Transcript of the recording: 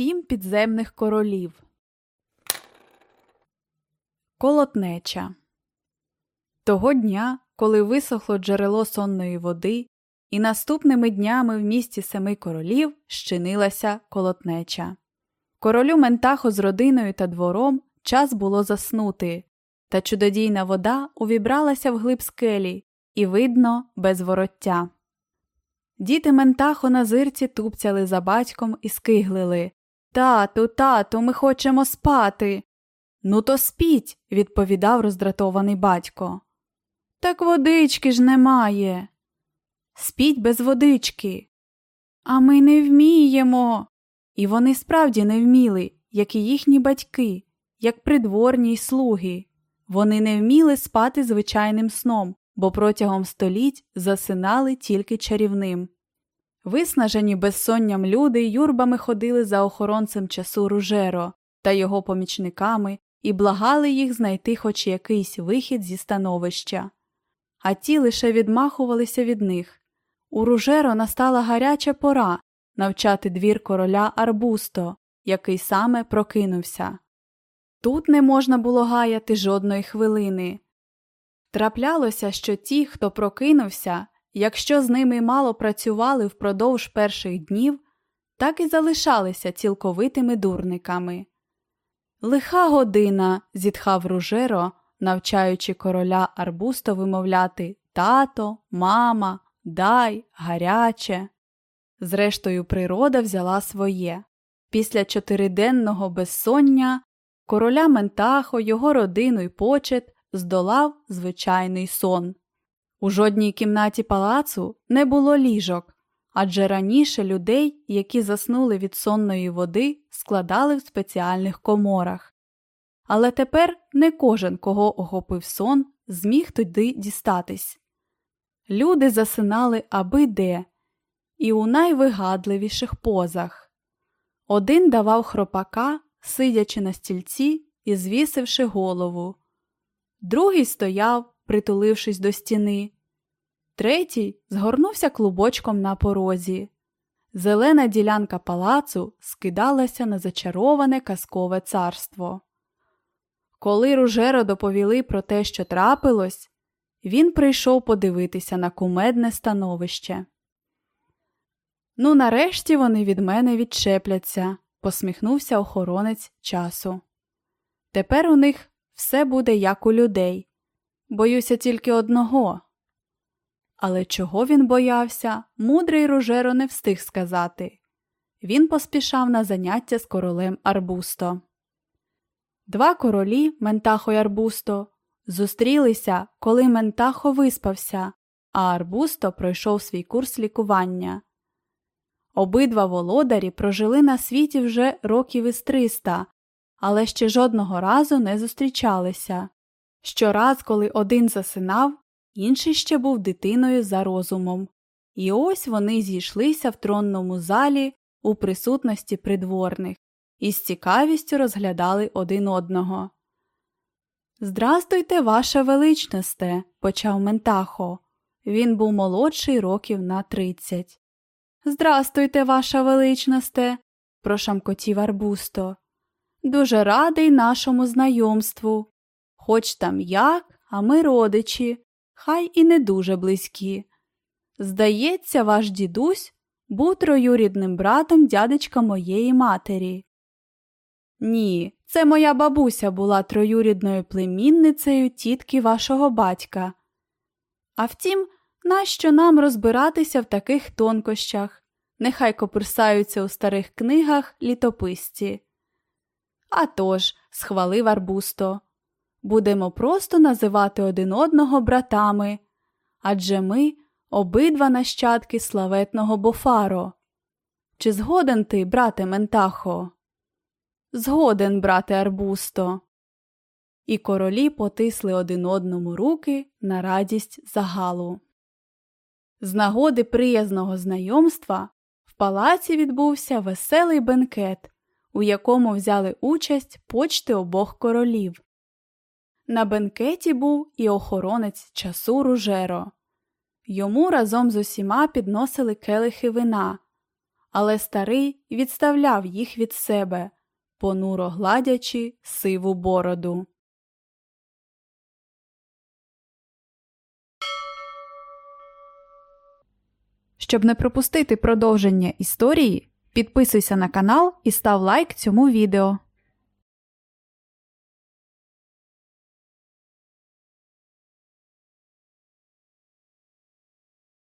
сім підземних королів. Колотнеча Того дня, коли висохло джерело сонної води, і наступними днями в місті семи королів щинилася колотнеча. Королю Ментахо з родиною та двором час було заснути, та чудодійна вода увібралася в глиб скелі, і видно, без вороття. Діти Ментахо на зирці тупцяли за батьком і скиглили Тату, тату, ми хочемо спати. Ну, то спіть, відповідав роздратований батько. Так водички ж немає. Спіть без водички. А ми не вміємо. І вони справді не вміли, як і їхні батьки, як придворні й слуги. Вони не вміли спати звичайним сном, бо протягом століть засинали тільки чарівним. Виснажені безсонням люди юрбами ходили за охоронцем часу Ружеро та його помічниками і благали їх знайти хоч якийсь вихід зі становища. А ті лише відмахувалися від них. У Ружеро настала гаряча пора навчати двір короля Арбусто, який саме прокинувся. Тут не можна було гаяти жодної хвилини. Траплялося, що ті, хто прокинувся, якщо з ними мало працювали впродовж перших днів, так і залишалися цілковитими дурниками. Лиха година, зітхав Ружеро, навчаючи короля Арбусто вимовляти тато, мама, дай, гаряче. Зрештою, природа взяла своє. Після чотириденного безсоння короля Ментахо, його родину й почет здолав звичайний сон. У жодній кімнаті палацу не було ліжок, адже раніше людей, які заснули від сонної води, складали в спеціальних коморах. Але тепер не кожен, кого охопив сон, зміг туди дістатись. Люди засинали аби де, і у найвигадливіших позах. Один давав хропака, сидячи на стільці і звісивши голову, другий стояв, притулившись до стіни, третій згорнувся клубочком на порозі. Зелена ділянка палацу скидалася на зачароване казкове царство. Коли Ружеро доповіли про те, що трапилось, він прийшов подивитися на кумедне становище. Ну, нарешті вони від мене відчепляться, посміхнувся охоронець часу. Тепер у них все буде як у людей. Боюся тільки одного. Але чого він боявся, мудрий Ружеро не встиг сказати. Він поспішав на заняття з королем Арбусто. Два королі Ментахо й Арбусто зустрілися, коли Ментахо виспався, а Арбусто пройшов свій курс лікування. Обидва володарі прожили на світі вже років із триста, але ще жодного разу не зустрічалися. Щораз, коли один засинав, інший ще був дитиною за розумом. І ось вони зійшлися в тронному залі у присутності придворних і з цікавістю розглядали один одного. Здрастуйте, ваша величносте, почав Ментахо. Він був молодший років на тридцять. Здрастуйте, ваша величносте, прошамкотів Арбусто. Дуже радий нашому знайомству. Хоч там як, а ми родичі, хай і не дуже близькі. Здається, ваш дідусь був троюрідним братом дядечка моєї матері. Ні, це моя бабуся була троюрідною племінницею тітки вашого батька. А втім, нащо нам розбиратися в таких тонкощах? Нехай копирсаються у старих книгах літописці. «А тож», – схвалив Арбусто, будемо просто називати один одного братами, адже ми обидва нащадки славетного Бофаро. Чи згоден ти, брате Ментахо? Згоден, брате Арбусто. І королі потисли один одному руки на радість загалу. З нагоди приязного знайомства в палаці відбувся веселий бенкет, у якому взяли участь почти обох королів. На бенкеті був і охоронець часу Ружеро. Йому разом з усіма підносили келихи вина, але старий відставляв їх від себе, понуро гладячи сиву бороду. Щоб не пропустити продовження історії, підписуйся на канал і став лайк цьому відео.